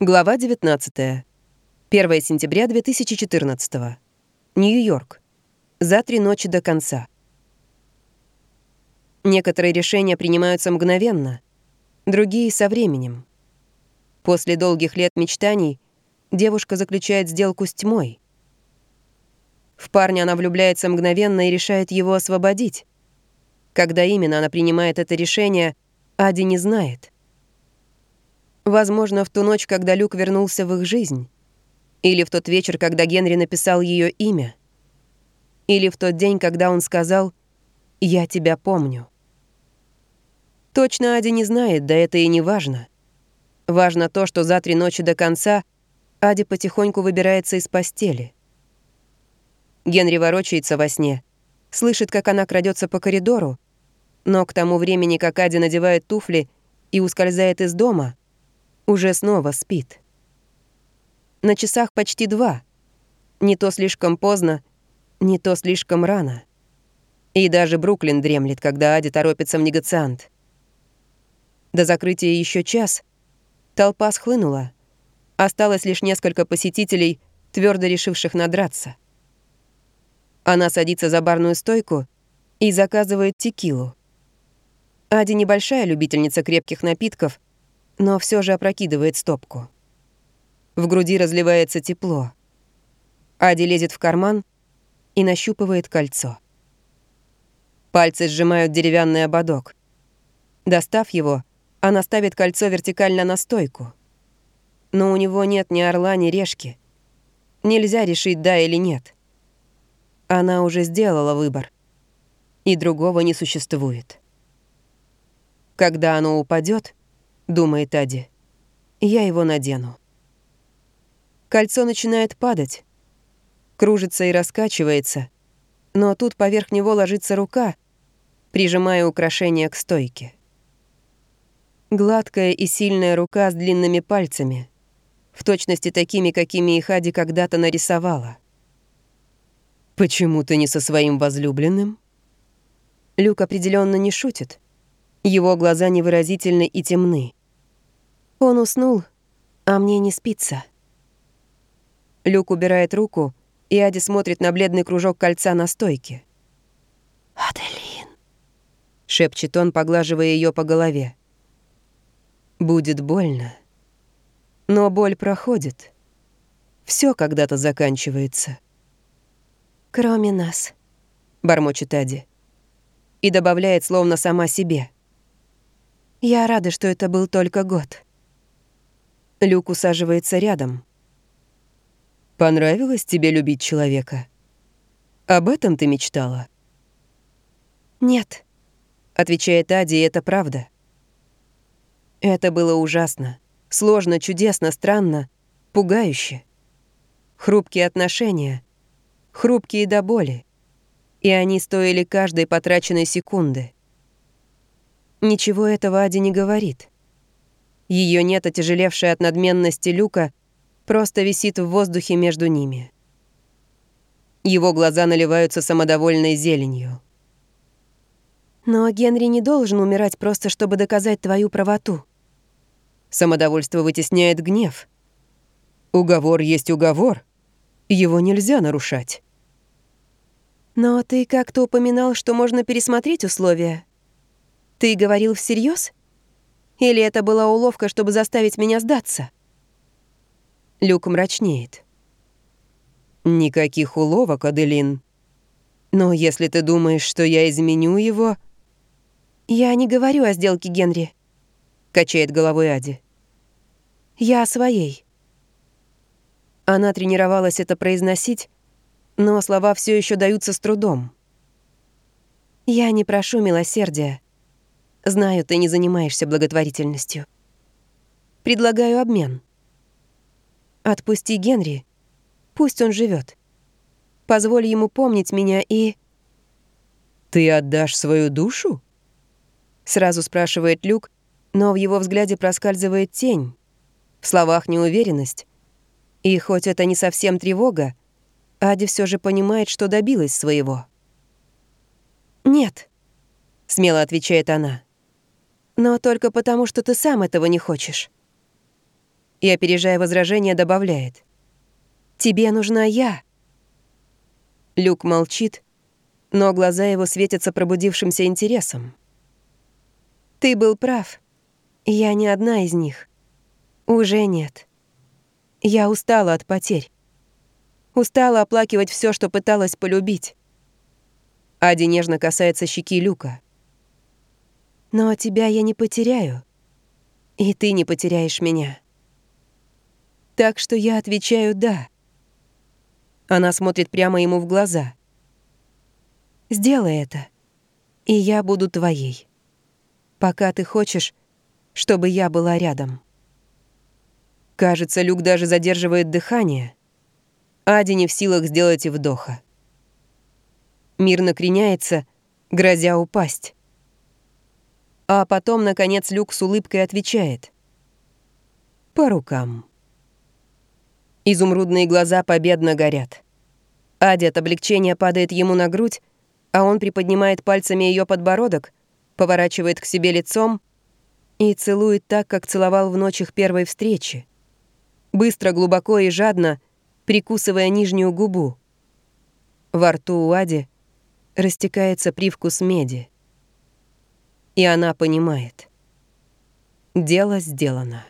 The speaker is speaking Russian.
Глава 19. 1 сентября 2014. Нью-Йорк. За три ночи до конца. Некоторые решения принимаются мгновенно, другие — со временем. После долгих лет мечтаний девушка заключает сделку с тьмой. В парня она влюбляется мгновенно и решает его освободить. Когда именно она принимает это решение, Ади не знает — Возможно, в ту ночь, когда Люк вернулся в их жизнь. Или в тот вечер, когда Генри написал ее имя. Или в тот день, когда он сказал «Я тебя помню». Точно Ади не знает, да это и не важно. Важно то, что за три ночи до конца Ади потихоньку выбирается из постели. Генри ворочается во сне, слышит, как она крадется по коридору, но к тому времени, как Ади надевает туфли и ускользает из дома, уже снова спит. На часах почти два. Не то слишком поздно, не то слишком рано. И даже Бруклин дремлет, когда Ади торопится в негациант. До закрытия еще час. Толпа схлынула. Осталось лишь несколько посетителей, твердо решивших надраться. Она садится за барную стойку и заказывает текилу. Ади небольшая любительница крепких напитков — но все же опрокидывает стопку. В груди разливается тепло. Ади лезет в карман и нащупывает кольцо. Пальцы сжимают деревянный ободок. Достав его, она ставит кольцо вертикально на стойку. Но у него нет ни орла, ни решки. Нельзя решить, да или нет. Она уже сделала выбор. И другого не существует. Когда оно упадет, думает Ади. Я его надену. Кольцо начинает падать. Кружится и раскачивается. Но тут поверх него ложится рука, прижимая украшение к стойке. Гладкая и сильная рука с длинными пальцами, в точности такими, какими их Ади когда-то нарисовала. «Почему ты не со своим возлюбленным?» Люк определенно не шутит. Его глаза невыразительны и темны. Он уснул, а мне не спится. Люк убирает руку, и Ади смотрит на бледный кружок кольца на стойке. «Аделин», — шепчет он, поглаживая ее по голове. «Будет больно. Но боль проходит. Все когда-то заканчивается». «Кроме нас», — бормочет Ади. И добавляет словно сама себе. «Я рада, что это был только год». Люк усаживается рядом. «Понравилось тебе любить человека? Об этом ты мечтала?» «Нет», — отвечает Ади, и это правда. Это было ужасно, сложно, чудесно, странно, пугающе. Хрупкие отношения, хрупкие до боли, и они стоили каждой потраченной секунды. Ничего этого Ади не говорит. Ее нет, отяжелевшая от надменности люка, просто висит в воздухе между ними. Его глаза наливаются самодовольной зеленью. «Но Генри не должен умирать просто, чтобы доказать твою правоту». Самодовольство вытесняет гнев. Уговор есть уговор. Его нельзя нарушать. «Но ты как-то упоминал, что можно пересмотреть условия. Ты говорил всерьез? Или это была уловка, чтобы заставить меня сдаться? Люк мрачнеет. Никаких уловок, Аделин. Но если ты думаешь, что я изменю его... Я не говорю о сделке Генри. Качает головой Ади. Я о своей. Она тренировалась это произносить, но слова все еще даются с трудом. Я не прошу милосердия. Знаю, ты не занимаешься благотворительностью. Предлагаю обмен. Отпусти Генри. Пусть он живет. Позволь ему помнить меня и... «Ты отдашь свою душу?» Сразу спрашивает Люк, но в его взгляде проскальзывает тень. В словах неуверенность. И хоть это не совсем тревога, Ади все же понимает, что добилась своего. «Нет», — смело отвечает она. Но только потому, что ты сам этого не хочешь. и, опережая возражение, добавляет. «Тебе нужна я». Люк молчит, но глаза его светятся пробудившимся интересом. «Ты был прав. Я не одна из них. Уже нет. Я устала от потерь. Устала оплакивать все, что пыталась полюбить. Ади нежно касается щеки Люка. «Но тебя я не потеряю, и ты не потеряешь меня. Так что я отвечаю «да». Она смотрит прямо ему в глаза. «Сделай это, и я буду твоей. Пока ты хочешь, чтобы я была рядом». Кажется, Люк даже задерживает дыхание. Ади не в силах сделать вдоха. Мир накреняется, грозя упасть. А потом, наконец, Люк с улыбкой отвечает. «По рукам». Изумрудные глаза победно горят. Ади от облегчения падает ему на грудь, а он приподнимает пальцами ее подбородок, поворачивает к себе лицом и целует так, как целовал в ночь их первой встречи. Быстро, глубоко и жадно, прикусывая нижнюю губу. Во рту у Ади растекается привкус меди. И она понимает. Дело сделано.